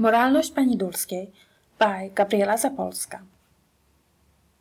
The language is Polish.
Moralność pani Dulskiej by Gabriela Zapolska.